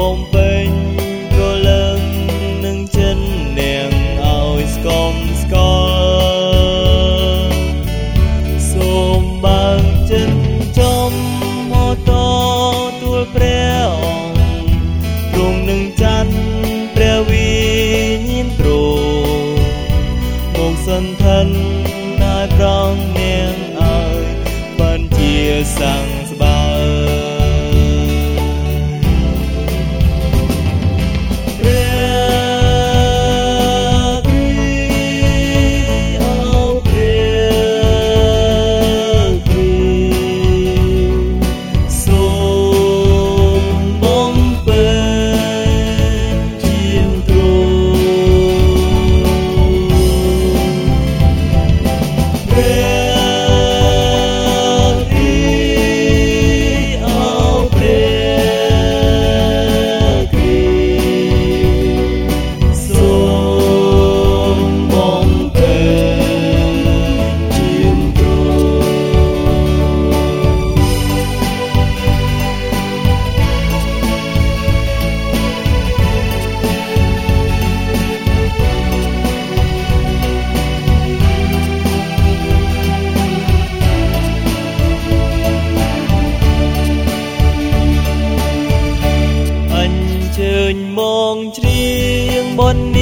bomba. ជ្រៀងបន